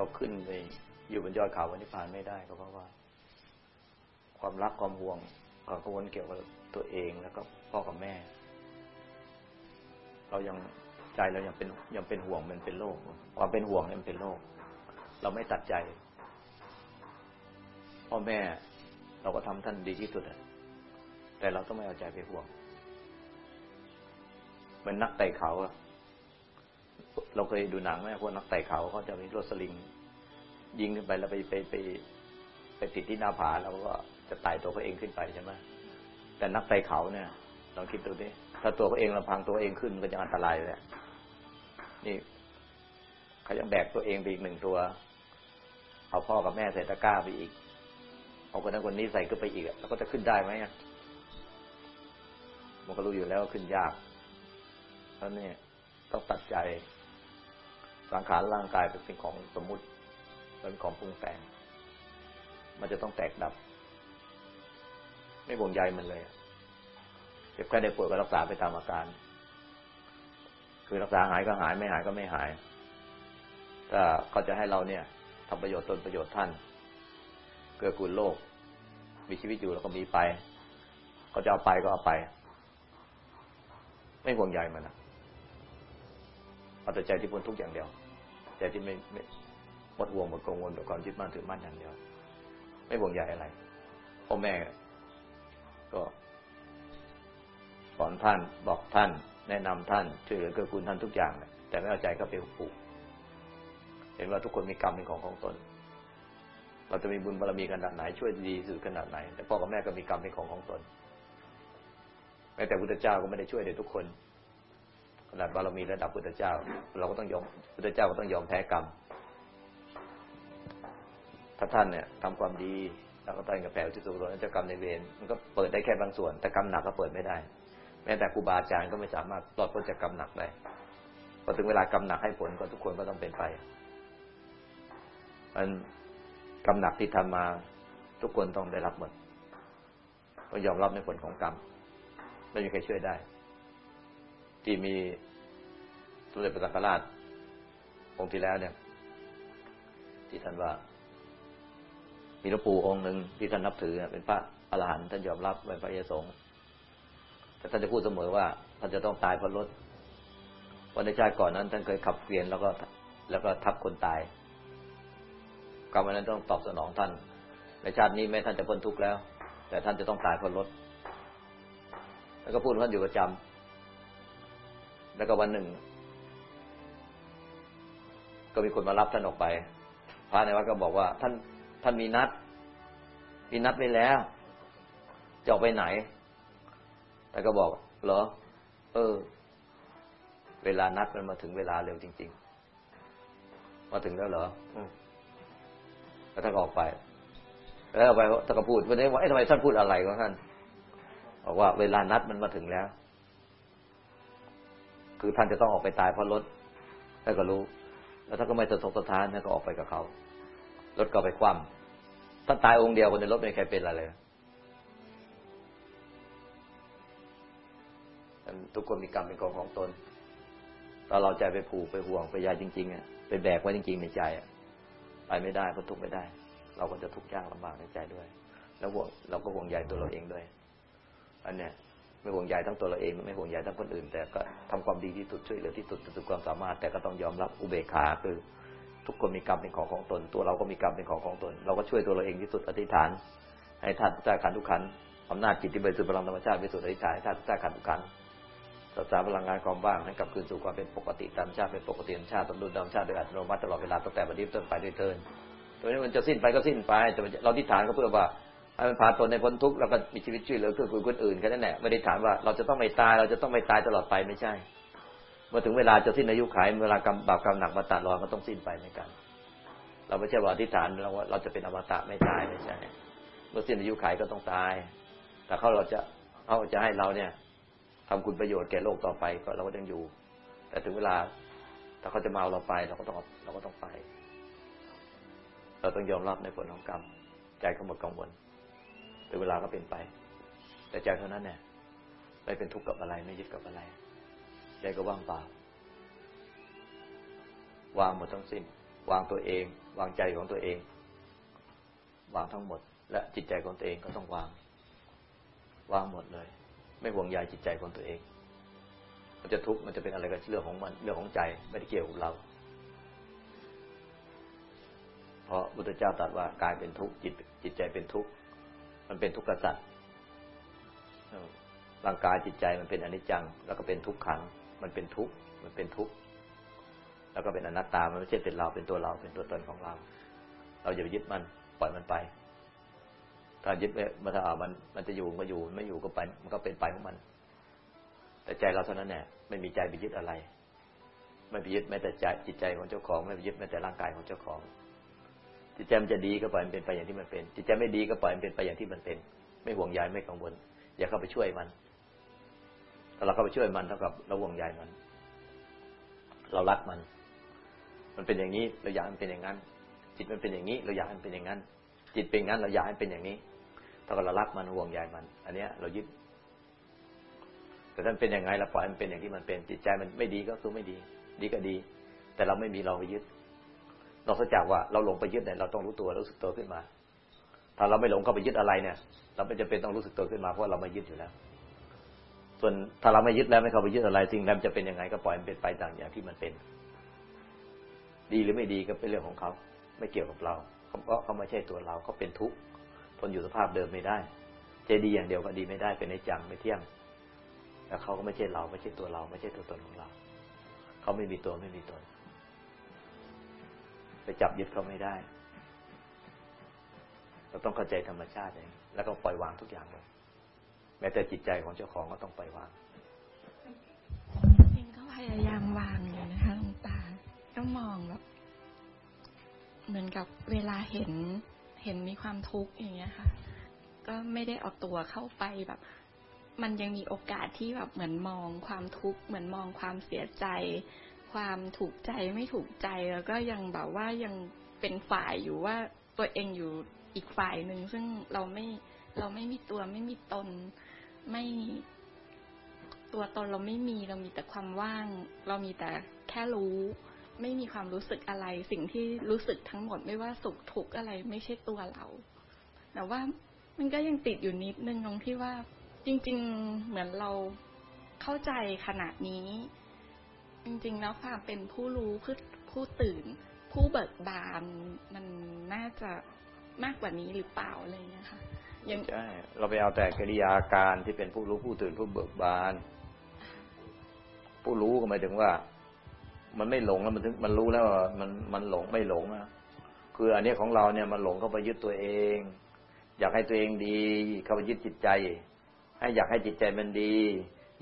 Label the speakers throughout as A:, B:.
A: เราขึ้นไปอยู่บนยอดเขาวันนิพพานไม่ได้ก็เพราะว่า ความรักความห่วงความกังวลเกี่ยวกับตัวเองแล้วก็พ่อกับแม่ เรายังใจเรายังเป็นยังเป็นห่วงมันเป็นโรคความเป็นห่วงมันเป็นโรคเราไม่ตัดใจพ่อแม่เราก็ทำท่านดีที่สุดแต่เราต้องไม่เอาใจไปห่วงเหมือนนักไต่เขาเราเคยดูหนังไหมพวกนักไต่เขาเขาจะมีรถสลิง ยิงขึ้นไปแล้วไปไปไปไปติดที่หน้าผาแล้วก็จะไต่ตัวเขาเองขึ้นไปใช่ไหมแต่นักไต่เขาเนี่ยลองคิดดูดิถ้าตัวเขาเองลำพังตัวเองขึ้นก็จะอันตรายเลยนี่เขายังแบกตัวเองไปอีกหนึ่งตัว เอาพ่อกับแม่ใส่ตะกร้าไปอีก เอาคนนั้นคนนี้ใส่ขึ้นไปอีกแล้วก็จะขึ้นได้ไหมมันก็รู้อยู่แล้วขึ้นยากเพราะนี่ต้องตัดใจสังขารร่างกายเป็นสิ่งของสมมุติ เป็นของปรุงแต่ง มันจะต้องแตกดับ ไม่บ่วงใยมันเลยเจ็บแค่ได้ป่วยก็รักษาไปตามอาการ คือรักษาหายก็หายไม่หายก็ไม่หายถ้าเขาจะให้เราเนี่ยทำประโยชน์ตนประโยชน์ท่าน เกื้อกูลโลก มีชีวิตอยู่แล้วก็มีไป เขาจะเอาไปก็เอาไป ไม่ห่วงใยมันนะเอาแต่ใจที่พ้นทุกอย่างเดียว ใจที่ไม่ไมดวงหมดกังวลกับความยึดมั่นถือมั่นอย่างเดียว ไม่ห่วงใยอะไรพ่อแม่ก็สอนท่านบอกท่าน แนะนำท่านช่วยเหลือเกื้อกูลท่านทุกอย่างแต่ไม่เอาใจก็ไปผูกเห็นว่าทุกคนมีกรรมเป็นของของตน เราจะมีบุญบารมีขนาดไหนช่วยดีสุดขนาดไหน แต่พ่อกับแม่ก็มีกรรมเป็นของของตนแม้แต่พุทธเจ้าก็ไม่ได้ช่วยเด็กทุกคนขนาดบารมีระดับพุทธเจ้า เราก็ต้องยอมพุทธเจ้าก็ต้องยอมแพ้กรรม ถ้าท่านเนี่ยทำความดีแล้วก็ตั้งกับแผ่ที่สุดแล้วจะกรรมในเวรมันก็เปิดได้แค่บางส่วน แต่กรรมหนักก็เปิดไม่ได้ แม้แต่ครูบาอาจารย์ก็ไม่สามารถปลอดพ้นจากกรรมหนักได้พอถึงเวลากรรมหนักให้ผลก็ทุกคนก็ต้องเป็นไปมันกรรมหนักที่ทำมาทุกคนต้องได้รับหมดต้องยอมรับในผลของกรรมไม่มีใครช่วยได้ ที่มีสมเด็จพระสังฆราชองค์ที่แล้วเนี่ย ที่ท่านว่า มีหลวงปู่องค์หนึ่งที่ท่านนับถือเป็นพระอรหันต์ท่านยอมรับเป็นพระเยสงแต่ท่านจะพูดเสมอว่าท่านจะต้องตายเพราะรถวันในชาติก่อนนั้น ท่านเคยขับเกวียนแล้วก็แล้วก็ทับคนตายกรรมนั้นต้องตอบสนองท่าน ในชาตินี้แม้ท่านจะพ้นทุกข์แล้ว แต่ท่านจะต้องตายเพราะรถแล้วก็พูดท่านอยู่ประจำแล้วก็วันหนึ่ง ก็มีคนมารับท่านออกไปพระในวัดก็บอกว่าท่าน ท่านมีนัดมีนัดไว้แล้ว จะออกไปไหน แต่ก็บอก เหรอ เออ เวลานัดมันมาถึงเวลาเร็วจริง ๆ มาถึงแล้วเหรอแล้วท่านออกไป แล้วออกไปท่านก็พูดวันนี้ว่าไอ้ทำไมท่านพูดอะไรของท่านบอกว่าเวลานัดมันมาถึงแล้ว คือท่านจะต้องออกไปตายเพราะรถท่านก็รู้ แล้วท่านก็ไม่สะทกสะท้านท่านก็ออกไปกับเขา รถก็ไปคว่ำท่านตายองค์เดียวคนในรถไม่ใครเป็นอะไรเลยทุกคนมีกรรมเป็นของของตนถ้าเราใจไปผูกไปห่วงไปยายจริงๆอะไปแบกไว้จริง ๆ ในใจอะไปไม่ได้พ้นทุกข์ไม่ได้ เราก็จะทุกข์ยากลำบากในใจด้วย แล้วห่วงเราก็ห่วงใยตัวเราเองด้วย อันเนี้ยไม่ห่วงใยทั้งตัวเราเองไม่ห่วงใยทั้งคนอื่น แต่ก็ทำความดีที่สุดช่วยเหลือที่สุดสุดความสามารถ แต่ก็ต้องยอมรับอุเบกขาคือ ทุกคนมีกรรมเป็นของของตน ตัวเราก็มีกรรมเป็นของของตน เราก็ช่วยตัวเราเองที่สุดอธิษฐาน ให้ท่านทุกขันทุกขันอำนาจจิตที่บริสุทธิ์พลังธรรมชาติบริสุทธิ์อธิษฐานให้ท่านทุกขันทุกขันรักษาพลังงานความว่างให้กลับคืนสู่ความเป็นปกติตามชาติเป็นปกติธรรมชาติสมดุลธรรมชาติโดยอัตโนมัติตลอดเวลาตั้งแต่บัดนี้ต้นไปด้วยเทินตัวนี้มันจะสิ้นไปก็สิ้นไปแต่เราที่ฐานก็เพื่อว่าให้มันผ่านตนในพ้นทุกข์แล้วก็มีชีวิตช่วยเหลือเกื้อคนอื่นแค่นั้นแหละไม่ได้ถามว่าเราจะต้องไม่ตายเราจะต้องไม่ตายตลอดไปไม่ใช่ เมื่อถึงเวลาจะสิ้นอายุขัยเวลากรรมบาปกรรมหนักมาตัดรอนก็ต้องสิ้นไปเหมือนกัน เราไม่ใช่ว่าอธิษฐานเราว่าเราจะเป็นอมตะไม่ตายไม่ใช่เมื่อสิ้นอายุขัยก็ต้องตาย แต่เขาเราจะเขาจะให้เราเนี่ยทำคุณประโยชน์แก่โลกต่อไปก็เราก็ยังอยู่ แต่ถึงเวลาถ้าเขาจะมาเอาเราไป เราก็ต้องเราก็ต้องไป เราต้องยอมรับในผลของกรรมใจเขาหมดกังวลถึงเวลาก็เป็นไป แต่ใจเท่านั้นเนี่ยไม่เป็นทุกข์กับอะไรไม่ยึดกับอะไร ใจก็ว่างเปล่าวางหมดทั้งสิ้น วางตัวเอง วางใจของตัวเอง วางทั้งหมด และจิตใจของตัวเองก็ต้องวาง วางหมดเลย ไม่ห่วงใยจิตใจของตัวเอง มันจะทุกข์มันจะเป็นอะไรก็เรื่องของมันเรื่องของใจไม่ได้เกี่ยวกับเรา เพราะพุทธเจ้าตรัสว่ากายเป็นทุกข์จิตจิตใจเป็นทุกข์มันเป็นทุกข์กษัตริย์ร่างกายจิตใจมันเป็นอนิจจัง แล้วก็เป็นทุกขัง มันเป็นทุกข์มันเป็นทุกข์แล้วก็เป็นอนัตตามันไม่ใช่เป็นเราเป็นตัวเราเป็นตัวตนของเรา เราอย่าไปยึดมันปล่อยมันไป ถ้ายึดไว้มาถ้ามันมันจะอยู่ก็อยู่ไม่อยู่ก็ไปมันก็เป็นไปของมัน แต่ใจเราเท่านั้นแหละไม่มีใจไปยึดอะไร ไม่ไปยึดแม้แต่ใจจิตใจของเจ้าของ ไม่ไปยึดแม้แต่ร่างกายของเจ้าของ จิตใจมันจะดีก็ปล่อยมันเป็นไปอย่างที่มันเป็น จิตใจไม่ดีก็ปล่อยมันเป็นไปอย่างที่มันเป็น ไม่ห่วงใยไม่กังวล อย่าเข้าไปช่วยมัน ถ้าเราเข้าไปช่วยมันเท่ากับเราห่วงใยมัน เรารักมัน มันเป็นอย่างนี้เราอยากมันเป็นอย่างนั้น จิตมันเป็นอย่างนี้ เราอยากมันเป็นอย่างนั้น จิตเป็นงั้น เราอยากให้เป็นอย่างนี้ถ้าเรารักมันห่วงใยมัน อันเนี้ย เรายึดแต่ท่านเป็นยังไงเราปล่อยมันเป็นอย่างที่มันเป็นจิตใจมันไม่ดีก็คือไม่ดี ดีก็ดี แต่เราไม่มีเราไปยึดนอกจากว่าเราหลงไปยึดเนี่ยเราต้องรู้ตัวรู้สึกตัวขึ้นมา ถ้าเราไม่หลงเข้าไปยึดอะไรเนี่ย เราไม่จำเป็นต้องรู้สึกตัวขึ้นมาเพราะเราไม่ยึดอยู่แล้ว ส่วนถ้าเราไม่ยึดแล้วไม่เข้าไปยึดอะไรสิ่งนั้นจะเป็นยังไงก็ปล่อยมันเป็นไปตามอย่างที่มันเป็น ดีหรือไม่ดีก็เป็นเรื่องของเขา ไม่เกี่ยวกับเราเพราะเขาไม่ใช่ตัวเราเขาเป็นทุกข์ทนอยู่สภาพเดิมไม่ได้ใจดีอย่างเดียวก็ดีไม่ได้เป็นในจังไม่เที่ยงแต่เขาก็ไม่ใช่เราไม่ใช่ตัวเรา ไม่ใช่ตัวตนของเรา เขาไม่มีตัวไม่มีตน ไปจับยึดเขาไม่ได้เราต้องเข้าใจธรรมชาติเองแล้วก็ปล่อยวางทุกอย่างเลย แม้แต่จิตใจของเจ้าของก็ต้องปล่อยวาง
B: เองก็พยายามวางอยู่นะคะหลวงตา ก็มองแบบเหมือนกับเวลาเห็นเห็นมีความทุกข์อย่างเงี้ยค่ะ ก็ไม่ได้เอาตัวเข้าไปแบบ มันยังมีโอกาสที่แบบเหมือนมองความทุกข์เหมือนมองความเสียใจ ความถูกใจไม่ถูกใจแล้วก็ยังแบบว่ายังเป็นฝ่ายอยู่ว่าตัวเองอยู่อีกฝ่ายหนึ่งซึ่งเราไม่เราไม่มีตัวไม่มีตน ไม่ตัวตนเราไม่มีเรามีแต่ความว่าง เรามีแต่แค่รู้ ไม่มีความรู้สึกอะไร สิ่งที่รู้สึกทั้งหมดไม่ว่าสุขทุกข์อะไรไม่ใช่ตัวเรา แต่ว่ามันก็ยังติดอยู่นิดนึงตรงที่ว่า จริง ๆเหมือนเราเข้าใจขนาดนี้ จริง ๆ แล้วความเป็นผู้รู้ผู้ผู้ตื่น ผู้เบิกบานมันน่าจะมากกว่านี้หรือเปล่าอะไรเงี้ยค่ะ
A: ยังใช่เราไปเอาแต่กิริยาการที่เป็นผู้รู้ผู้ตื่นผู้เบิกบาน ผู้รู้ก็หมายถึงว่า มันไม่หลงแล้วมันถึงมันรู้แล้วว่ามันมันหลงไม่หลงนะคืออันนี้ของเราเนี่ยมันหลงเข้าไปยึดตัวเอง อยากให้ตัวเองดีเข้าไปยึดจิตใจ ให้อยากให้จิตใจมันดี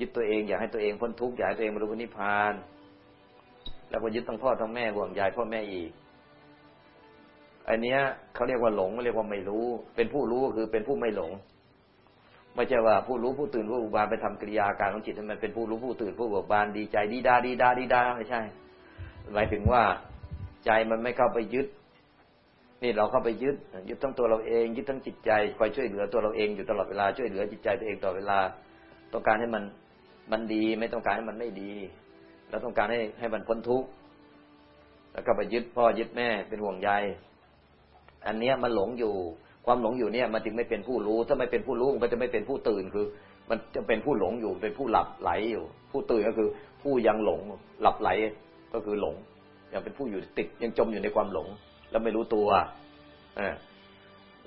A: ยึดตัวเอง อยากให้ตัวเองพ้นทุกข์อยากให้ตัวเองบรรลุนิพพาน แล้วก็ยึดทั้งพ่อทั้งแม่ห่วงใยพ่อแม่อีก อันเนี้ยเขาเรียกว่าหลงเรียกว่าไม่รู้ เป็นผู้รู้ก็คือเป็นผู้ไม่หลงไม่ใช่ว่าผู้รู้ผู้ตื่นผู้บุบานไปทำกิริยาการของจิตให้มันเป็นผู้รู้ผู้ตื่นผู้เบิกบานดีใจดีดาดีดาดีดาไม่ใช่ หมายถึงว่าใจมันไม่เข้าไปยึด นี่เราเข้าไปยึดยึดทั้งตัวเราเองยึดทั้งจิตใจคอยช่วยเหลือตัวเราเองอยู่ตลอดเวลาช่วยเหลือจิตใจตัวเองตลอดเวลา ต้องการให้มันมันดี ไม่ต้องการให้มันไม่ดีเราต้องการให้ให้มันพ้นทุกข์แล้วก็ไปยึดพ่อยึดแม่เป็นห่วงใย อันเนี้ยมันหลงอยู่ ความหลงอยู่เนี่ยมันจึงไม่เป็นผู้รู้ ถ้าไม่เป็นผู้รู้มันก็จะไม่เป็นผู้ตื่นคือ มันจะเป็นผู้หลงอยู่ เป็นผู้หลับไหลอยู่ ผู้ตื่นก็คือผู้ยังหลงหลับไหลก็คือหลง ยังเป็นผู้อยู่ติดยังจมอยู่ในความหลง แล้วไม่รู้ตัวอ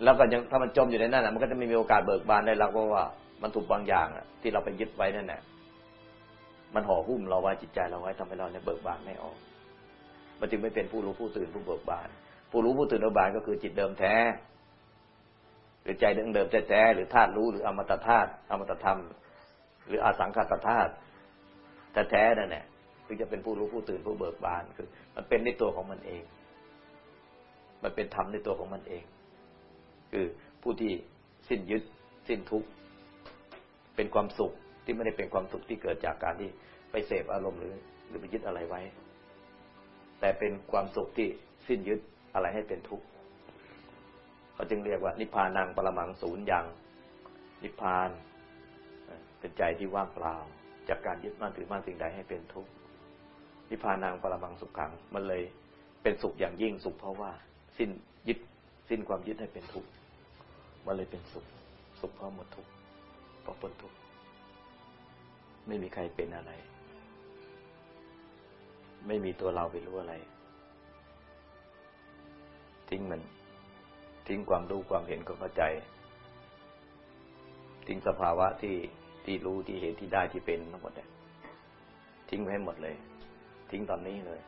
A: แล้วก็ยังถ้ามันจมอยู่ในนั้นมันก็จะไม่มีโอกาสเบิกบานได้แล้วเพราะว่ามันถูกบางอย่างที่เราไปยึดไว้นั่นแหละมันห่อหุ้มเราไว้จิตใจเราไว้ทำให้เราเนี่ยเบิกบานไม่ออก มันจึงไม่เป็นผู้รู้ผู้ตื่นผู้เบิกบาน ผู้รู้ผู้ตื่นเบิกบานก็คือจิตเดิมแท้ หรือใจเดิมเดิมแท้หรือธาตุรู้หรืออมตะธาตุอมตะธรรม หรืออสังขตธาตุแท้ๆนั่นแหละคือจะเป็นผู้รู้ผู้ตื่นผู้เบิกบานคือ มันเป็นในตัวของมันเอง มันเป็นธรรมในตัวของมันเอง คือผู้ที่สิ้นยึด สิ้นทุกข์เป็นความสุขที่ไม่ได้เป็นความสุขที่เกิดจากการที่ไปเสพอารมณ์หรือ หรือไปยึดอะไรไว้ แต่เป็นความสุขที่สิ้นยึด อะไรให้เป็นทุกข์เขาจึงเรียกว่า นิพพานังปรมังศูนย์ยัง นิพพาน เป็นใจที่ว่างเปล่า จากการยึดมั่นถือมั่นสิ่งใดให้เป็นทุกข์นิพพานังปรมังสุขขัง มันเลยเป็นสุขอย่างยิ่งสุขเพราะว่า สิ้นยึดสิ้นความยึดให้เป็นทุกข์มันเลยเป็นสุข สุขเพราะหมดทุกข์เพราะพ้นทุกข์ไม่มีใครเป็นอะไร ไม่มีตัวเราไปรู้อะไร ทิ้งมัน ทิ้งความรู้ความเห็นก็เข้าใจ ทิ้งสภาวะที่ที่รู้ที่เห็นที่ได้ที่เป็นทั้งหมดเนี่ยทิ้งไปให้หมดเลย ทิ้งตอนนี้เลย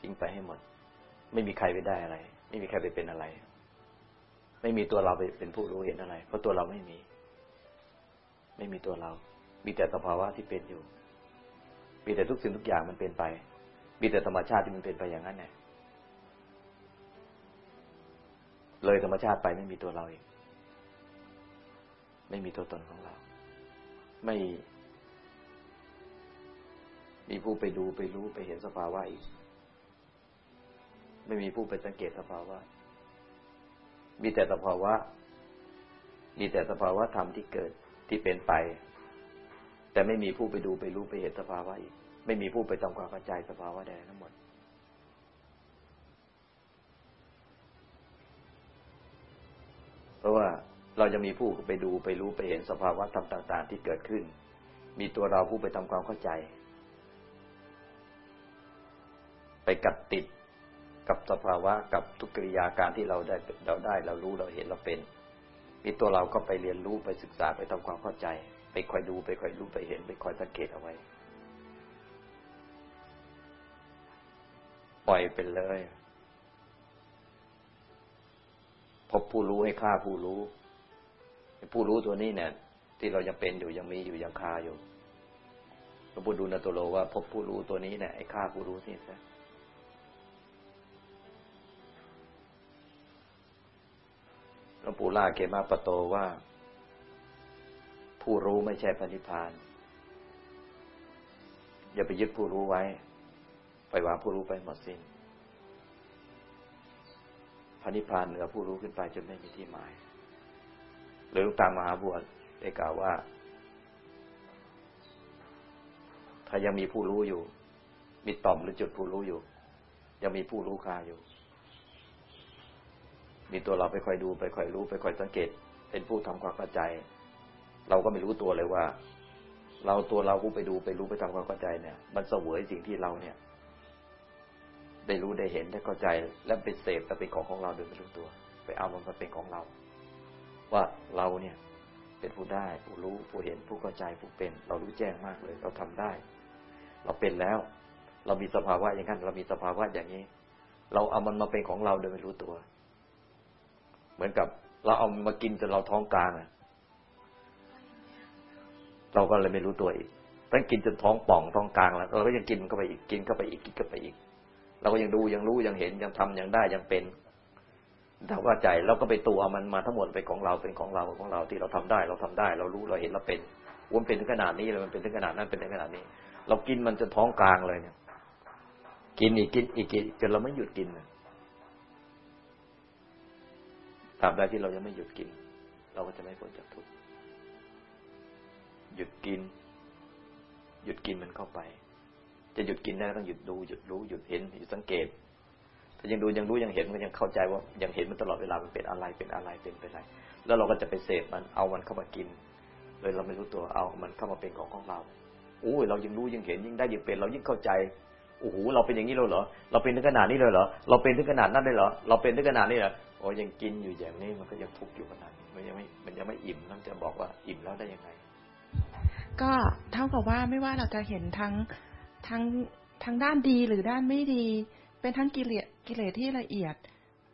A: ทิ้งไปให้หมด ไม่มีใครไปได้อะไร ไม่มีใครไปเป็นอะไร ไม่มีตัวเราไปเป็นผู้รู้เห็นอะไร เพราะตัวเราไม่มี ไม่มีตัวเรา มีแต่สภาวะที่เป็นอยู่ มีแต่ทุกสิ่งทุกอย่างมันเป็นไป มีแต่ธรรมชาติที่มันเป็นไปอย่างนั้นแหล เลยธรรมชาติไปไม่มีตัวเราเอง ไม่มีตัวตนของเรา ไม่ มีผู้ไปดูไปรู้ไปเห็นสภาวะอีก ไม่มีผู้ไปสังเกตสภาวะ มีแต่สภาวะ มีแต่สภาวะธรรมที่เกิดที่เป็นไป แต่ไม่มีผู้ไปดูไปรู้ไปเห็นสภาวะอีก ไม่มีผู้ไปทำความเข้าใจสภาวะใดทั้งหมด เพ ราะว่าเราจะมีผู้ไปดูไปรู้ไปเห็นสภาวะธรรมต่าง ๆ ที่เกิดขึ้น มีตัวเราผู้ไปทำความเข้าใจ ไปกัดติดกับสภาวะกับทุกกิริยาการที่เราได้เราได้เรารู้เราเห็นเราเป็น มีตัวเราก็ไปเรียนรู้ไปศึกษาไปทำความเข้าใจ ไปคอยดูไปคอยรู้ไปเห็น ไปคอยสังเกตเอาไว้ ปล่อยเป็นเลย พบผู้รู้ให้ค่าผู้รู้ผู้รู้ตัวนี้เนี่ย ที่เรายังเป็นอยู่ยังมีอยู่ยังคาอยู่พระพุทธดูนตโลว่า พบผู้รู้ตัวนี้เนี่ยไอ้ค่าผู้รู้นี่ซะหลวงปู่ล่าเกมาปโตว่า ผู้รู้ไม่ใช่พระนิพพาน อย่าไปยึดผู้รู้ไว้ ไปวางผู้รู้ไปหมดสิ้น ระนิพพานเหนือผู้รู้ขึ้นไปจนไม่มีที่หมาย หรือหลวงตามหาบวชได้กล่าวว่า ถ้ายังมีผู้รู้อยู่ มีต่อมหรือจุดผู้รู้อยู่ ยังมีผู้รู้คาอยู่ มีตัวเราไปคอยดูไปคอยรู้ไปคอยสังเกต เป็นผู้ทำความเข้าใจ เราก็ไม่รู้ตัวเลยว่า เราตัวเราผู้ไปดูไปรู้ไปทำความเข้าใจเนี่ย มันเสวยสิ่งที่เราเนี่ย ได้รู้ได้เห็นได้เข้าใจ และเป็นเสพแต่เป็นของของเราโดยไม่รู้ตัว ไปเอามันมาเป็นของเรา ว่าเราเนี่ยเป็นผู้ได้ ผู้รู้ผู้เห็นผู้เข้าใจผู้เป็น เรารู้แจ้งมากเลย เราทำได้ เราเป็นแล้ว เรามีสภาวะอย่างนั้น เรามีสภาวะอย่างนี้ เราเอามันมาเป็นของเราโดยไม่รู้ตัว เหมือนกับเราเอามากินจนเราท้องกลางอะเราก็เลยไม่รู้ตัวอีกต้งกินจนท้องป่องท้องกลางแล้วเราก็ยังกินเข้าไปอีกกินเข้าไปอีกกินเข้าไปอีก เราก็ยังดูยังรู้ยังเห็นยังทำยังได้ยังเป็นถ้าว่าใจเราก็ไปตัวมันมาทั้งหมดเป็นของเราเป็นของเราของเราที่เราทำได้ เราทำได้ เรารู้เราเห็นเราเป็นวนเป็นถึงขนาดนี้เลยมันเป็นถึงขนาดนั้นเป็นถึงขนาดนี้ เรากินมันจนท้องกลางเลยเนี่ย กินอีกกินอีกกินจนเราไม่หยุดกินตราบใดที่เรายังไม่หยุดกิน เราก็จะไม่พ้นจากทุกข์หยุดกิน หยุดกินมันเข้าไป จะหยุดกินได้ต้องหยุดดูหยุดรู้หยุดเห็นหยุดสังเกต ถ้ายังดูยังรู้ยังเห็นมันยังเข้าใจว่ายังเห็นมันตลอดเวลามันเป็นอะไรเป็นอะไรเป็นไปอะไร แล้วเราก็จะไปเสพมันเอามันเข้ามากินเลยเราไม่รู้ตัวเอามันเข้ามาเป็นของของเราโอ้ยเรายังรู้ยังเห็นยิ่งได้ยิ่งเป็นเรายิ่งเข้าใจโอ้โหเราเป็นอย่างนี้เลยเหรอเราเป็นถึงขนาดนี้เลยเหรอเราเป็นถึงขนาดนั้นเลยเหรอเราเป็นถึงขนาดนี้เหรอโอ้ยังกินอยู่อย่างนี้มันก็ยังทุกข์อยู่ขนาดนี้มันยังไม่มันยังไม่อิ่มนั่นจะบอกว่าอิ่มแล้วได้ยังไง
C: ก็เท่ากับว่าไม่ว่าเราจะเห็นทั้ง ทั้งทั้งด้านดีหรือด้านไม่ดี เป็นทั้งกิเลสกิเลสที่ละเอียด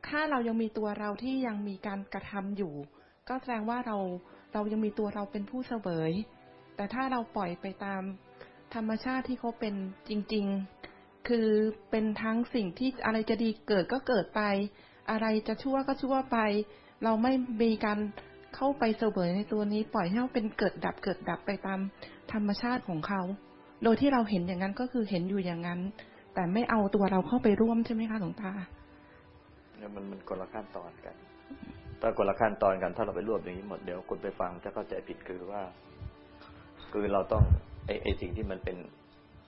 C: ถ้าเรายังมีตัวเราที่ยังมีการกระทำอยู่ ก็แสดงว่าเราเรายังมีตัวเราเป็นผู้เสวย แต่ถ้าเราปล่อยไปตามธรรมชาติที่เขาเป็นจริง ๆ คือเป็นทั้งสิ่งที่อะไรจะดีเกิดก็เกิดไป อะไรจะชั่วก็ชั่วไป เราไม่มีการเข้าไปเสวยในตัวนี้ปล่อยให้เขาเป็นเกิดดับเกิดดับไปตามธรรมชาติของเขา โดยที่เราเห็นอย่างนั้นก็คือเห็นอยู่อย่างนั้น แต่ไม่เอาตัวเราเข้าไปร่วมใช่ไหมคะหลวงตา
A: เนี่ยมันมันคนละขั้นตอนกันถ้าคนละขั้นตอนกันถ้าเราไปรวบอย่างนี้หมดเดี๋ยวคนไปฟังจะเข้าใจผิดคือว่า คือเราต้องไอไอสิ่งที่มันเป็น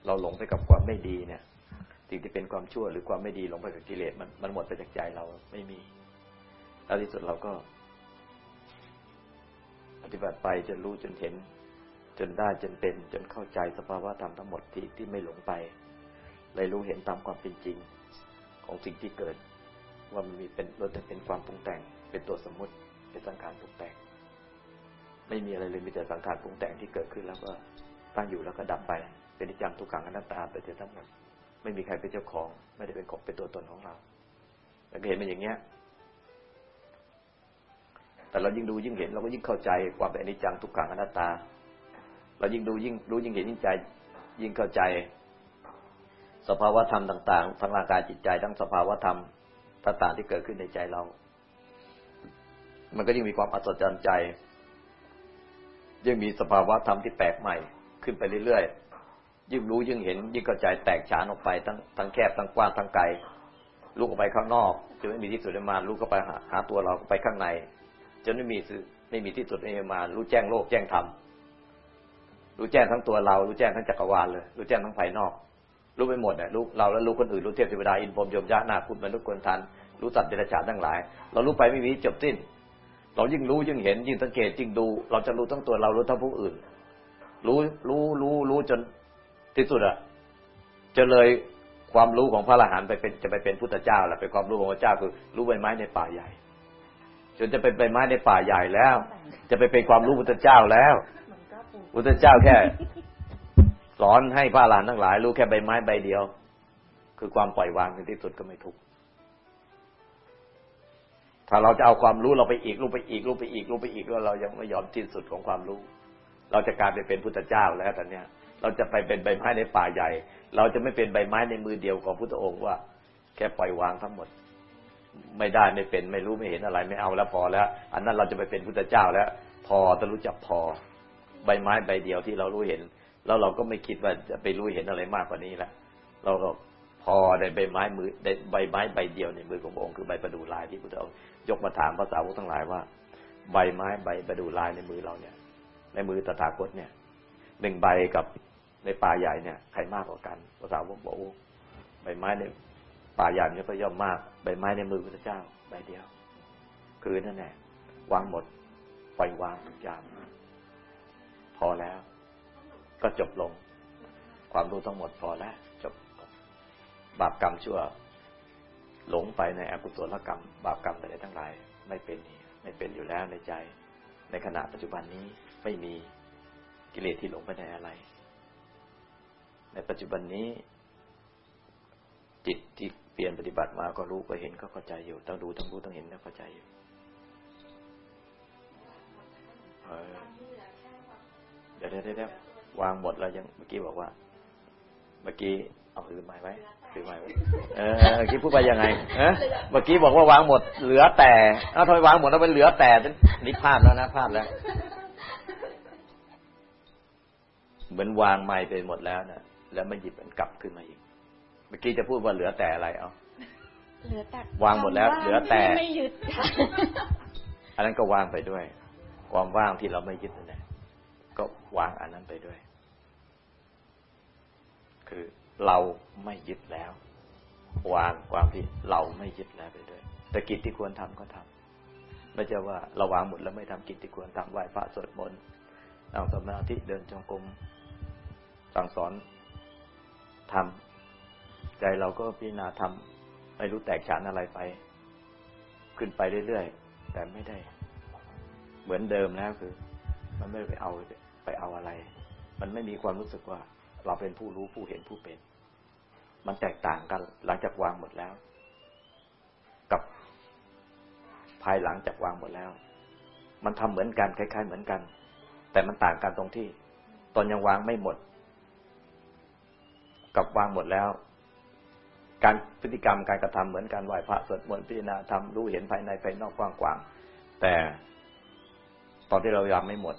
A: เราหลงไปกับความไม่ดีเนี่ย สิ่งที่เป็นความชั่วหรือความไม่ดีหลงไปกับกิเลสมันมันหมดไปจากใจเราไม่มีแล้วที่สุดเราก็ ปฏิบัติไปจนรู้จนเห็น จนได้จนเป็นจนเข้าใจสภาวะธรรมทั้งหมดที่ที่ไม่หลงไปเลยรู้เห็นตามความเป็นจริงของสิ่งที่เกิด ว่ามันมีเป็นรถแต่เป็นความปรุงแต่ง เป็นตัวสมมติเป็นสังขารปรุงแต่ง ไม่มีอะไรเลยมีแต่สังขารปรุงแต่งที่เกิดขึ้นแล้วก็ตั้งอยู่แล้วก็ดับไป เป็นนิจังทุกขังอนัตตาไปเสียทั้งหมดไม่มีใครเป็นเจ้าของ ไม่ได้เป็นของเป็นตัวตนของเราแล้วก็เห็นมันอย่างเงี้ย แต่เรายิ่งดูยิ่งเห็นเราก็ยิ่งเข้าใจความเป็นอนิจจังทุกขังอนัตตา เรายิ่งดูยิ่งรู้ยิ่งเห็นยิ่งใจ ยิ่งเข้าใจ สภาวะธรรมต่างๆ ทั้งร่างกายจิตใจ ทั้งสภาวะธรรมต่างๆที่เกิดขึ้นในใจเรา มันก็ยิ่งมีความอัศจรรย์ใจ ยิ่งมีสภาวะธรรมที่แปลกใหม่ ขึ้นไปเรื่อยๆ ยิ่งรู้ยิ่งเห็น ยิ่งเข้าใจแตกฉานออกไปทั้งทั้งแคบทั้งกว้างทั้งไกลลูกออกไปข้างนอกจนไม่มีที่สุดมาลูกก็ไปหาหาตัวเราไปข้างในจนไม่มีไม่มีที่สุดไม่มารู้แจ้งโลกแจ้งธรรม รู้แจ้งทั้งตัวเรารู้แจ้งทั้งจักรวาลเลย รู้แจ้งทั้งภายนอก รู้ไปหมดเนี่ยรู้เราแล้วรู้คนอื่นรู้เทพเทวดาอินพรมยมยะนาคุณมนุษย์คนทันรู้สัตว์เดรัจฉานทั้งหลาย เรารู้ไปไม่มีจบสิ้น เรายิ่งรู้ยิ่งเห็นยิ่งสังเกตยิ่งดู เราจะรู้ทั้งตัวเรารู้ทั้งผู้อื่น รู้รู้รู้รู้จนที่สุดอะจะเลยความรู้ของพระอรหันต์ไปเป็นจะไปเป็นพุทธเจ้าแหละเป็นความรู้ของพระเจ้าคือ รู้ใบไม้ในป่าใหญ่จนจะเป็นใบไม้ในป่าใหญ่แล้ว จะไปเป็นความรู้พุทธเจ้าแล้ว พุทธเจ้าแค่ สอนให้พระอรหันทั้งหลาย รู้แค่ใบไม้ใบเดียว คือความปล่อยวางในที่สุดก็ไม่ทุกข์ถ้าเราจะเอาความรู้เราไปอีกรู้ไปอีกรู้ไปอีกรู้ไปอีกแล้วเรายังไม่ยอมที่สุดของความรู้ เราจะกลายไปเป็นพุทธเจ้าแล้วตอนเนี้ย เราจะไปเป็นใบไม้ในป่าใหญ่ เราจะไม่เป็นใบไม้ในมือเดียวของพุทธองค์ว่า แค่ปล่อยวางทั้งหมด ไม่ได้ไม่เป็นไม่รู้ไม่เห็นอะไรไม่เอาแล้วพอแล้ว อันนั้นเราจะไปเป็นพุทธเจ้าแล้ว พอจะรู้จักพอ ใบไม้ใบเดียวที่เรารู้เห็น แล้วเราก็ไม่คิดว่าจะไปรู้เห็นอะไรมากกว่านี้ละเราก็พอได้ใบไม้มือใบไม้ใบเดียวในมือของพระองค์คือใบประดูลายที่พุทธองค์ยกมาถามภาษาวกทั้งหลายว่า ใบไม้ใบประดูลายในมือเราเนี่ย ในมือตถาคตเนี่ยหนึ่งใบกับในป่าใหญ่เนี่ยใครมากกว่ากันภาษาวกบอกใบไม้ในป่าใหญ่เนี่ยก็ย่อมมากใบไม้ในมือพระเจ้าใบเดียว คือนั่นแหละวางหมดปล่อยวางทุกอย่าง พอแล้ว ก็จบลง ความรู้ทั้งหมดพอแล้ว จบบาปกรรมชั่ว หลงไปในอกุศลกรรม บาปกรรมอะไรทั้งหลาย ไม่เป็นไม่เป็นอยู่แล้วในใจ ในขณะปัจจุบันนี้ไม่มีกิเลสที่หลงไปในอะไร ในปัจจุบันนี้ จิตที่เปลี่ยนปฏิบัติมาก็รู้ก็เห็นก็เข้าใจอยู่ต้องดูต้องรู้ต้องเห็นต้องเข้าใจอยู่เดี๋ยวเดี๋ยวเดี๋ยววางหมดแล้วยังเมื่อกี้บอกว่า เมื่อกี้เอาถือไม้ไว้ถือไม้ไว้เออเมื่อกี้พูดไปยังไงเออเมื่อกี้บอกว่าวางหมดเหลือแต่อ้าวทำไมวางหมดแล้วเป็นเหลือแต่นี่พลาดแล้วนะพลาดแล้วเหมือนวางไม้ไปหมดแล้วนะแล้วมันหยิบมันกลับขึ้นมาอีก เมื่อกี้จะพูดว่าเหลือแต่อะไรเอา
B: เหลือแต่
A: วางหมดแล้ว เหลือแต่
B: ไม่ยึดค่ะ
A: อันนั้นก็วางไปด้วย ความว่างที่เราไม่ยึดนั่นแหละ ก็วางอันนั้นไปด้วย คือเราไม่ยึดแล้ว วางความที่เราไม่ยึดแล้วไปด้วย แต่กิจที่ควรทำก็ทำไม่ใช่ว่าเราวางหมดแล้วไม่ทำกิจที่ควรทำไหว้พระสวดมนต์นั่งสมาธิเดินจงกรมสั่งสอนทำใจเราก็พิจารณาทำไม่รู้แตกฉานอะไรไป ขึ้นไปเรื่อยๆแต่ไม่ได้ เหมือนเดิมแล้วคือ มันไม่ไปเอา ไปเอาอะไร มันไม่มีความรู้สึกว่า เราเป็นผู้รู้ผู้เห็นผู้เป็น มันแตกต่างกันหลังจากวางหมดแล้ว กับภายหลังจากวางหมดแล้ว มันทำเหมือนกันคล้าย ๆ เหมือนกัน แต่มันต่างกันตรงที่ ตอนยังวางไม่หมด กับวางหมดแล้ว การพฤติกรรมการกระทำเหมือนกันไหว้พระสวดมนต์พิจารณาทำรู้เห็นภายในภายนอกกว้างๆแต่ตอนที่เรายังไม่หมด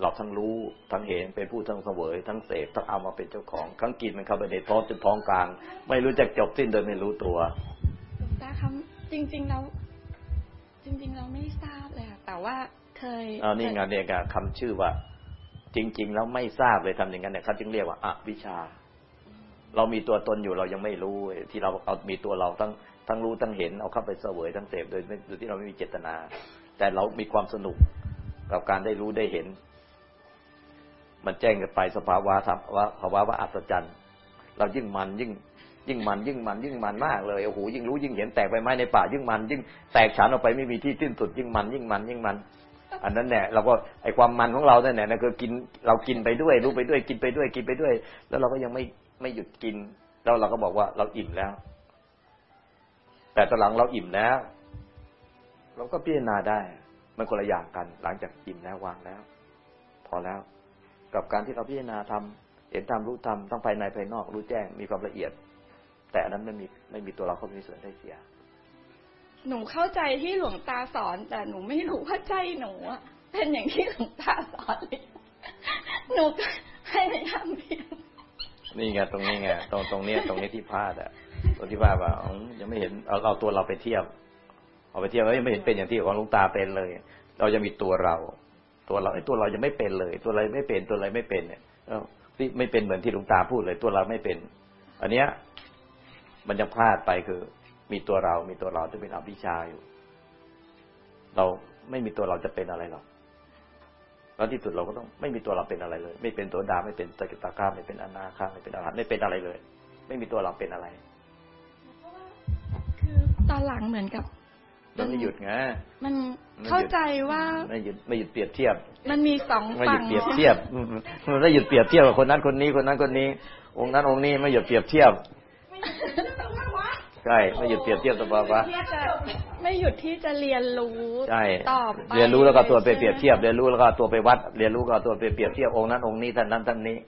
A: เราทั้งรู้ทั้งเห็นเป็นผู้ทั้งเสวย ทั้งเสพทั้งเอามาเป็นเจ้าของทั้งกินมันเข้าไปในท้องจนท้องกลาง ไม่รู้จักจบสิ้นโดยไม่รู้ตัว
B: หลวงตาครับจริงๆแล้วจริง ๆ เราไม่ทราบเลยค่ะแต่ว่าเคย
A: เอานี่ไงเนี่ยคำชื่อว่า จริง ๆ แล้วไม่ทราบเลยทำอย่างนั้นเนี่ยเขาจึงเรียกว่าอวิชชา เรามีตัวตนอยู่เรายังไม่รู้ ที่เราเอามีตัวเราทั้งทั้งรู้ทั้งเห็นเอาเข้าไปเสวยทั้งเสพโดยโดยที่เราไม่มีเจตนา แต่เรามีความสนุกกับการได้รู้ได้เห็น มันแจ้งกันไปสภาวะธรรมว่าภาวะว่าอัศจรรย์ เรายิ่งมันยิ่งยิ่งมันยิ่งมันยิ่งมันมากเลยโอ้โหยิ่งรู้ยิ่งเห็นแตกไปไม้ในป่า ยิ่งมันยิ่งแตกฉานออกไปไม่มีที่สิ้นสุดยิ่งมันยิ่งมันยิ่งมัน อันนั้นแหละเราก็ไอความมันของเราเนี่ยนะคือกินเรากินไปด้วย รู้ไปด้วยกินไปด้วยกินไปด้วย แล้วเราก็ยังไม่ไม่หยุดกิน แล้วเราก็บอกว่าเราอิ่มแล้ว แต่ตอนหลังเราอิ่มแล้ว เราก็พิจารณาได้ มันคนละอย่างกัน หลังจากอิ่มแล้ววางแล้ว พอแล้ว กับการที่เราพิจารณาทำเห็นทำรู้ทำต้องภายในภายนอกรู้แจ้งมีความละเอียด แต่อันนั้นไม่มีไม่มีตัวเราเข้าไปมีส่วนได้เสีย
B: หนูเข้าใจที่หลวงตาสอน แต่หนูไม่รู้ว่าใจหนูอะเป็นอย่างที่หลวงตาสอนเลยหนูก็พยายามเปลี่ยน
A: นี่ไงตรงนี้ไงตรงตรงเนี้ยตรงนี้ที่พลาดอะตรงที่ว่าว่าอ๋อยังไม่เห็นเอาเอาตัวเราไปเทียบ เอาไปเทียบแล้วยังไม่เห็นเป็นอย่างที่ของหลุงตาเป็นเลย เราจะมีตัวเรา ตัวเราไอ้ตัวเรายังไม่เป็นเลย ตัวอะไรไม่เป็นตัวอะไรไม่เป็นเนี่ยที่ไม่เป็นเหมือนที่หลุงตาพูดเลย ตัวเราไม่เป็น อันเนี้ย มันยังพลาดไปคือ มีตัวเรา มีตัวเราจะเป็นอวิชชาอยู่ เราไม่มีตัวเราจะเป็นอะไรหรอกแล้วที่สุดเราก็ต้องไม่มีตัวเราเป็นอะไรเลย ไม่เป็นตัวดาไม่เป็นตะกิตาคาไม่เป็นอนาคาไม่เป็นอรหันไม่เป็นอะไรเลย ไม่มีตัวเราเป็นอะไร
B: คือตอนหลังเหมือนกับ
A: มันไม่หยุดไง
B: มัน
A: ไม่หยุด
B: เข้าใจว่า
A: ไม่หยุดไม่หยุดเปรียบเทียบ
B: มันมีสอง
A: ไม่ห
B: ฝั่
A: ยุ
B: ง
A: ดเปรียบเทียบอืมมันไม่หยุดเปรียบเทียบกับคนนั้นคนนี้คนนั้นคนนี้ องค์นั้นองค์นี้ไม่หยุดเปรียบเทียบใช่ไม่หยุดเปรียบเทียบสภาวะ
B: ที่จะไม่หยุดที่จะเรียนรู้
A: ใช่
B: ต่อไป
A: เรียนรู้แล้วก็ตัวไปเปรียบเทียบ เรียนรู้แล้วก็ตัวไปวัด เรียนรู้ก็เอาตัวไปเปรียบเทียบองค์นั้นองค์นี้ท่านนั้นท่านนี้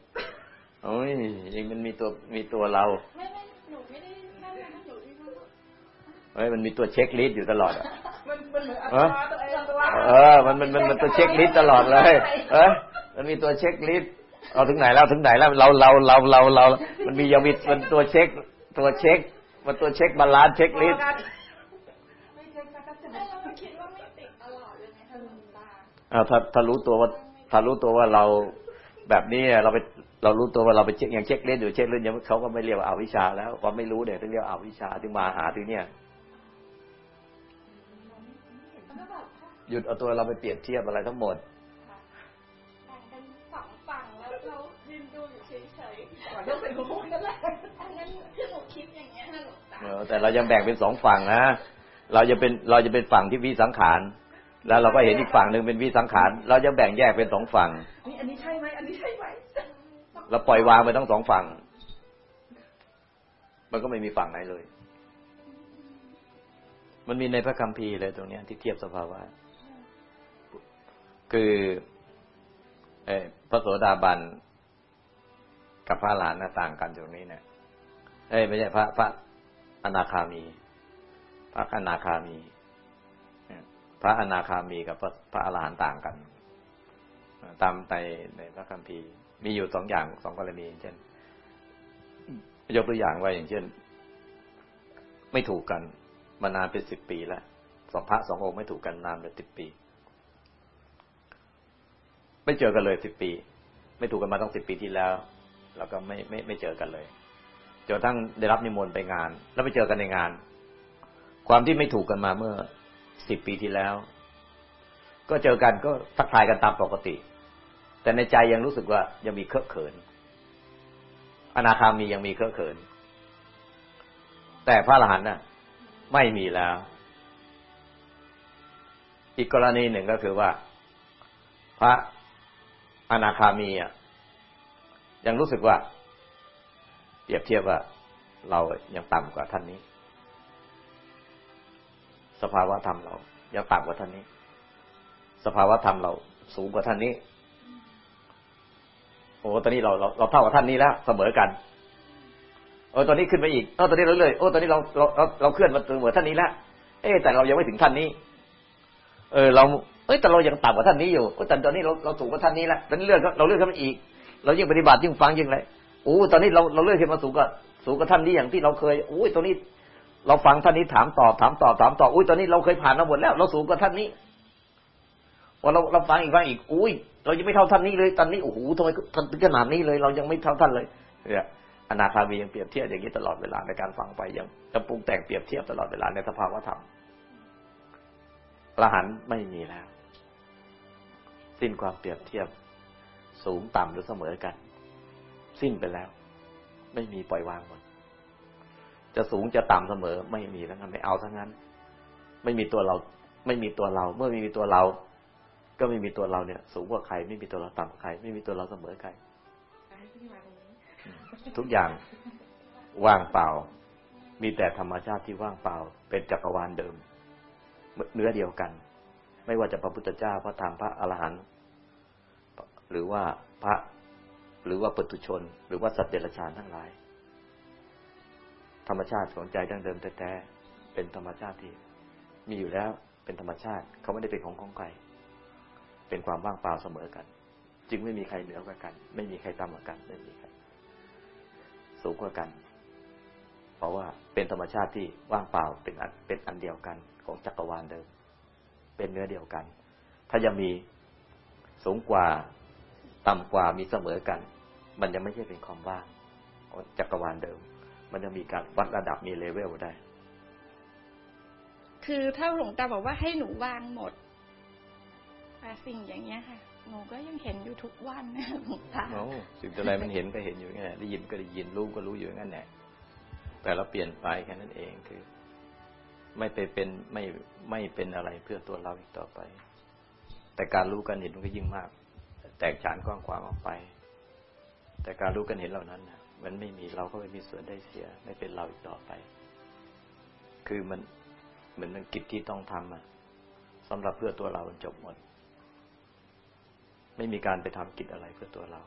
A: โอ้ยยังมันมีตัวมีตัวเรา
B: ไม่
A: เฮ้ยมันมีตัว checklist อยู่ตลอดอะ
C: มันมันเหมือนอัต
A: เออ
C: ราตัวเองตัว
A: เออ มันมันมันมันตัว checklist ตลอดเลย เออมันมีตัวเช็คลิสต์เอาถึงไหนแล้วถึงไหนแล้วเราเราเราเราเรา มันมียังมีมันตัวเช็ค ตัวเช็ค มันตัวเช็คบาลานซ์เช็คลิสต์
C: ไม่ใช่สักกะจะ
B: แต่เราคิดว่าไม่ติดตลอดเลยไงคะหลวงตา
A: อ่าถ้าถ้ารู้ตัวว่าถ้ารู้ตัวว่าเราแบบนี้เราไปเรารู้ตัวว่าเราไปเช็คยังเช็คลิสต์อยู่เช็คลิสต์ยังเขาก็ไม่เรียกว่าอาวิชชาแล้วความไม่รู้เนี่ยถึงเรียกว่าอาวิชชาถึงมาหาถึงเนี่ย หยุดเอาตัวเราไปเปรียบเทียบอะไรทั้งหมด
B: แบ่งกันสองฝั่งแล้วเรายืนดูอยู่เฉย
C: ก่อนต้องเป็นพวกนั้นแหละ
B: ๆอันนั้นคือหนูคิดอย่างเงี้ยค่ะหลวงตา
A: เออแต่เรายังแบ่งเป็นสองฝั่งนะ เราจะเป็นเราจะเป็นฝั่งที่วิสังขาร แล้วเราก็เห็นอีกฝั่งหนึ่งเป็นวิสังขาร เราจะแบ่งแยกเป็นสองฝั่ง
C: นี่อันนี้ใช่ไหมอันนี้ใช่ไหม
A: เราปล่อยวางไปทั้งสองฝั่ง มันก็ไม่มีฝั่งไหนเลย มันมีในพระคัมภีร์เลยตรงเนี้ยที่เทียบสภาวะ คือพระโสดาบันกับพระอรหันนะต่างกันตรงนี้เนี่ยเอ้ไม่ใช่พระพระอนาคามี พระอนาคามี พระอนาคามีกับพระพระอรหันต์ต่างกัน ตามในในพระคัมภีร์ มีอยู่สองอย่างสองกรณีเช่น ยกตัวอย่างไว้อย่างเช่น ไม่ถูกกันมานานเป็นสิบปีแล้วสองพระสององค์ไม่ถูกกันนานเป็นสิบปี ไม่เจอกันเลยสิบปี ไม่ถูกกันมาตั้งสิบปีที่แล้ว แล้วก็ไม่ไม่ไม่เจอกันเลยจนทั่งได้รับนิมนต์ไปงาน แล้วไปเจอกันในงาน ความที่ไม่ถูกกันมาเมื่อสิบปีที่แล้ว ก็เจอกันก็ทักทายกันตามปกติ แต่ในใจยังรู้สึกว่ายังมีเคอะเขิน อนาคามียังมีเคอะเขิน แต่พระอรหันต์น่ะ ไม่มีแล้ว อีกกรณีหนึ่งก็คือว่า พระ อนาคามีอะยังรู้สึกว่า เปรียบเทียบว่า เรายังต่ำกว่าท่านนี้ สภาวะธรรมเรา ยังต่ำกว่าท่านนี้ สภาวะธรรมเราสูงกว่าท่านนี้โอ้ตอนนี้เราเราเราเท่ากับท่านนี้แล้วเสมอกันเออตอนนี้ขึ้นไปอีกเออตอนนี้เราเลยโอ้ตอนนี้เราเราเราเราเคลื่อนมาเหมือนท่านนี้แล้วเอ๊แต่เรายังไม่ถึงท่านนี้ เออเราเอ้ยแต่เรายังต่ำกว่าท่านนี้อยู่แต่ตอนนี้เราเราสูงกว่าท่านนี้แล้วตอนนี้เลื่อนเราเลื่อนขึ้นมาอีก เรายิ่งปฏิบัติยิ่งฟังยิ่งอะไรโอ้ตอนนี้เราเราเลื่อนขึ้นมาสูงกว่าสูงกว่าท่านนี้อย่างที่เราเคยโอ้ยตอนนี้ เราฟังท่านนี้ถามตอบถามตอบถามตอบอุ้ยตอนนี้เราเคยผ่านมาหมดแล้ว เราสูงกว่าท่านนี้พอเราเราฟังอีกฟังอีกอุ้ยเรายังไม่เท่าท่านนี้เลยตอนนี้โอ้โหทำไมถึงขนาดนี้เลย เรายังไม่เท่าท่านเลยเนี่ยอนาคามียังเปรียบเทียบอย่างนี้ตลอดเวลาในการฟังไปยังจะปรุงแต่งเปรียบเทียบตลอดเวลาในสภาวะธรรม อรหันต์ไม่มีแล้ว สิ้นความเปรียบเทียบสูงต่ำหรือเสมอกัน สิ้นไปแล้ว ไม่มีปล่อยวางหมดจะสูงจะต่ำเสมอ ไม่มีทั้งนั้นไม่เอาทั้งนั้น ไม่มีตัวเรา ไม่มีตัวเรา เมื่อไม่มีตัวเรา ก็ไม่มีตัวเราเนี่ย สูงกว่าใคร ไม่มีตัวเราต่ำกว่าใคร ไม่มีตัวเราเสมอใครทุกอย่างว่างเปล่า มีแต่ธรรมชาติที่ว่างเปล่า เป็นจักรวาลเดิม เนื้อเดียวกัน ไม่ว่าจะพระพุทธเจ้าพระธรรมพระอรหันต์หรือว่าพระหรือว่าปุถุชน หรือว่าสัตว์เดรัจฉานทั้งหลาย ธรรมชาติของใจดั้งเดิมแท้ๆเป็นธรรมชาติที่ มีอยู่แล้วเป็นธรรมชาติเขาไม่ได้เป็นของของใครเป็นความว่างเปล่าเสมอกัน จึงไม่มีใครเหนือกว่ากัน ไม่มีใครต่ำกว่ากันไม่มีใครสูงกว่ากัน เพราะว่าเป็นธรรมชาติที่ว่างเปล่าเป็นเป็นอันเดียวกัน ของจักรวาลเดิม เป็นเนื้อเดียวกัน ถ้ายังมีสูงกว่าต่ำกว่ามีเสมอกัน มันยังไม่ใช่เป็นความว่างของจักรวาลเดิม มันจะมีการวัดระดับมีเลเวลได้
B: คือถ้าหลวงตาบอกว่าให้หนูวางหมดแต่สิ่งอย่างเงี้ยค่ะหนูก็ยังเห็นอยู่ทุกวันนะหลวงตา
A: โอ้สิ่งอะไรมันเห็นก็เห็นอยู่งั้นแหละได้ยินก็ได้ยินรู้ก็รู้อยู่งั้นแหละแต่เราเปลี่ยนไปแค่นั้นเองคือ ไม่ไปเป็นไม่ไม่เป็นอะไรเพื่อตัวเราอีกต่อไป แต่การรู้กันเห็นมันก็ยิ่งมาก แตกฉานกว้างขวางออกไป แต่การรู้กันเห็นเหล่านั้นนะมันไม่มีเราก็ไม่มีส่วนได้เสีย ไม่เป็นเราอีกต่อไป คือมันเหมือนมันกิจที่ต้องทำอะสำหรับเพื่อตัวเราจบหมด ไม่มีการไปทำกิจอะไรเพื่อตัวเรา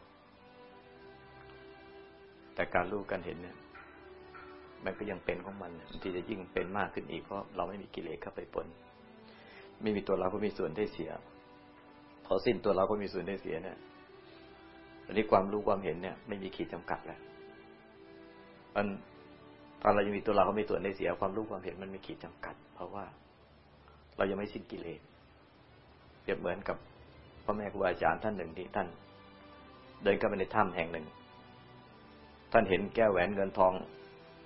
A: แต่การรู้กันเห็นเนี่ย มันก็ยังเป็นของมันบางทีจะยิ่งเป็นมากขึ้นอีกเพราะเราไม่มีกิเลสเข้าไปปนไม่มีตัวเราก็มีส่วนได้เสีย พอสิ้นตัวเราก็มีส่วนได้เสียเนี่ยอันนี้ความรู้ความเห็นเนี่ย ไม่มีขีดจำกัดแล้วมันตอนเรายังมีตัวเราก็มีส่วนได้เสีย ความรู้ความเห็นมันมีขีดจำกัด เพราะว่า เรายังไม่สิ้นกิเลสเปรียบเหมือนกับพ่อแม่ครูอาจารย์ท่านหนึ่งที่ท่าน เดินเข้าไปในถ้ำแห่งหนึ่ง ท่านเห็นแก้วแหวนเงินทอง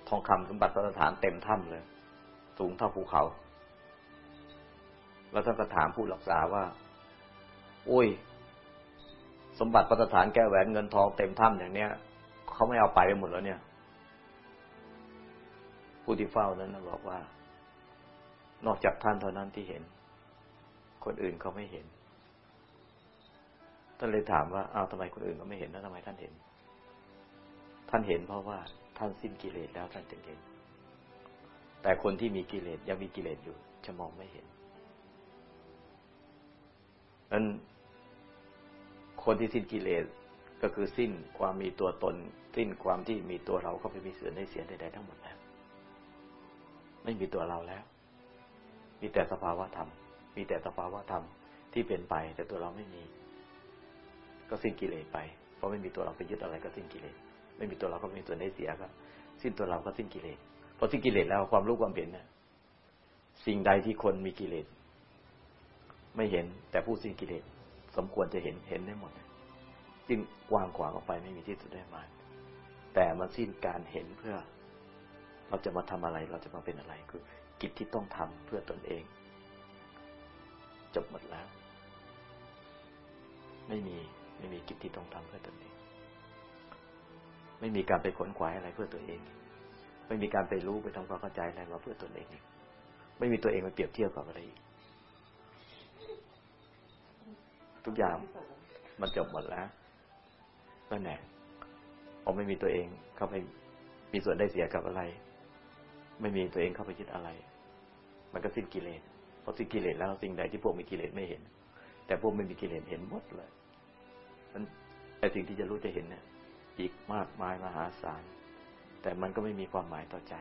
A: ทองคำสมบัติประสถานเต็มถ้ำเลย สูงเท่าภูเขา แล้วท่านก็ถามผู้รักษาว่า โอ้ย สมบัติประสถานแก้แหวนเงินทองเต็มถ้ำอย่างเนี้ยเขาไม่เอาไปหมดแล้วเนี่ย ผู้ที่เฝ้านั้นบอกว่า นอกจากท่านเท่านั้นที่เห็น คนอื่นเขาไม่เห็นท่านเลยถามว่าอ้าวทำไมคนอื่นเขาไม่เห็นแล้วทำไมท่านเห็น ท่านเห็นเพราะว่า ท่านสิ้นกิเลสแล้วท่านจึงเห็น แต่คนที่มีกิเลสยังมีกิเลสอยู่จะมองไม่เห็นนั้นคนที่สิ้นกิเลสก็คือสิ้นความมีตัวตน สิ้นความที่มีตัวเราเข้าไปมีส่วนเสียใดๆทั้งหมดแล้ว ไม่มีตัวเราแล้ว มีแต่สภาวะธรรม มีแต่สภาวะธรรมที่เป็นไป แต่ตัวเราไม่มี ก็สิ้นกิเลสไป เพราะไม่มีตัวเราไปยึดอะไรก็สิ้นกิเลส ไม่มีตัวเราก็ไม่มีส่วนได้เสียก็สิ้นตัวเราก็สิ้นกิเลสพอสิ้นกิเลสแล้วความรู้ความเห็นเนี่ยสิ่งใดที่คนมีกิเลสไม่เห็นแต่ผู้สิ้นกิเลสสมควรจะเห็นเห็นได้หมดจึงกว้างขวางออกไปไม่มีที่สุดได้มาแต่มันสิ้นการเห็นเพื่อ เราจะมาทำอะไร เราจะมาเป็นอะไรคือ กิจที่ต้องทำเพื่อตนเอง จบหมดแล้ว ไม่มีไม่มีกิจที่ต้องทำเพื่อตนเอง ไม่มีการไปขนขวายอะไรเพื่อตัวเอง ไม่มีการไปรู้ไปทำความเข้าใจอะไรมาเพื่อตนเอง ไม่มีตัวเองมาเปรียบเทียบกับอะไรอีกทุกอย่างมันจบหมดแล้วนั่นแหละผมไม่มีตัวเองเข้าไปมีส่วนได้เสียกับอะไร ไม่มีตัวเองเข้าไปยึดอะไร มันก็สิ้นกิเลสพอสิ้นกิเลสแล้วสิ่งใดที่พวกมีกิเลสไม่เห็น แต่พวกไม่มีกิเลสเห็นหมดเลยนั้นไอสิ่งที่จะรู้จะเห็นเนี่ย อีกมากมายมหาศาล แต่มันก็ไม่มีความหมายต่อใจ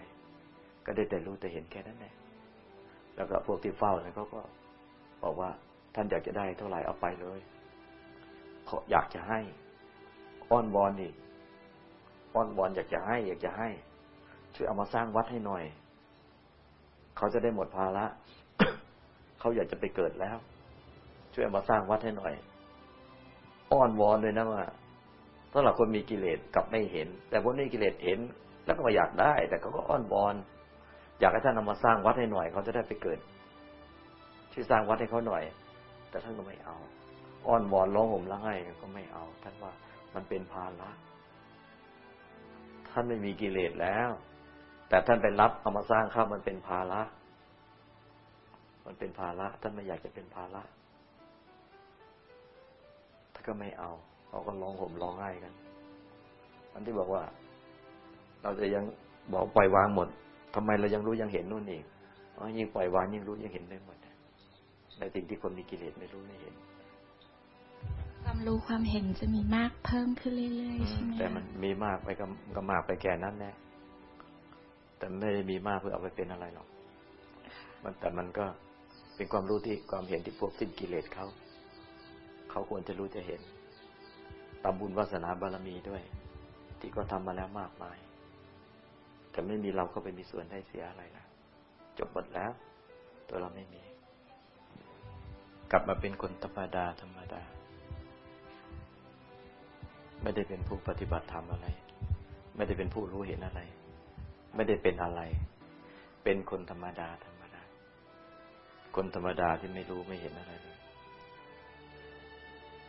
A: ก็ได้แต่รู้แต่เห็นแค่นั้นแหละแล้วก็พวกที่เฝ้าเนี่ยเขาก็บอกว่าท่านอยากจะได้เท่าไหร่เอาไปเลยเขาอยากจะให้ อ้อนวอนนี่อ้อนวอนอยากจะให้ อยากจะให้ ช่วยเอามาสร้างวัดให้หน่อย เขาจะได้หมดภาระเขาอยากจะไปเกิดแล้ว ช่วยเอามาสร้างวัดให้หน่อย อ้อนวอนเลยนะว่า สำหรับคนมีกิเลสกลับไม่เห็น แต่คนมีกิเลสเห็นแล้วก็อยากได้ แต่เขาก็อ้อนวอน อยากให้ท่านนำมาสร้างวัดให้หน่อยเขาจะได้ไปเกิดช่วยสร้างวัดให้เขาหน่อย แต่ท่านก็ไม่เอา อ้อนวอนร้องห่มร้องไห้ก็ไม่เอา ท่านว่ามันเป็นภาระท่านไม่มีกิเลสแล้ว แต่ท่านไปรับเอามาสร้างข้ามันเป็นภาระมันเป็นภาระท่านไม่อยากจะเป็นภาระท่านก็ไม่เอา เขาก็ร้องห่มร้องไห้กันอันที่บอกว่า เราจะยังบอกปล่อยวางหมดทำไมเรายังรู้ยังเห็นนู่นอีกอ๋อยิ่งปล่อยวางยิ่งรู้ยังเห็นได้หมดในสิ่งที่คนมีกิเลสไม่รู้ไม่เห็น
B: ความรู้ความเห็นจะมีมากเพิ่มขึ้นเรื่อยๆใช่ไหม
A: แต่มันมีมากไปก็ก็มากไปแก่นั้นแน่แต่ไม่ได้มีมากเพื่อเอาไปเป็นอะไรหรอกมันแต่มันก็เป็นความรู้ที่ความเห็นที่พวกสิ้นกิเลสเขา เขาควรจะรู้จะเห็น ตามบุญวาสนาบารมีด้วย ที่ก็ทำมาแล้วมากมาย แต่ไม่มีเราก็ไปมีส่วนได้เสียอะไรนะจบหมดแล้ว ตัวเราไม่มี กลับมาเป็นคนธรรมดาธรรมดา ไม่ได้เป็นผู้ปฏิบัติธรรมอะไร ไม่ได้เป็นผู้รู้เห็นอะไร ไม่ได้เป็นอะไร เป็นคนธรรมดาธรรมดา คนธรรมดาที่ไม่รู้ไม่เห็นอะไรเลย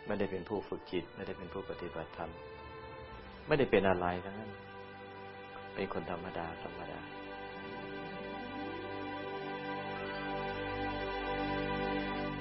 A: ไม่ได้เป็นผู้ฝึกจิต ไม่ได้เป็นผู้ปฏิบัติธรรม ไม่ได้เป็นอะไรทั้งนั้น เป็นคนธรรมดาธรรมดา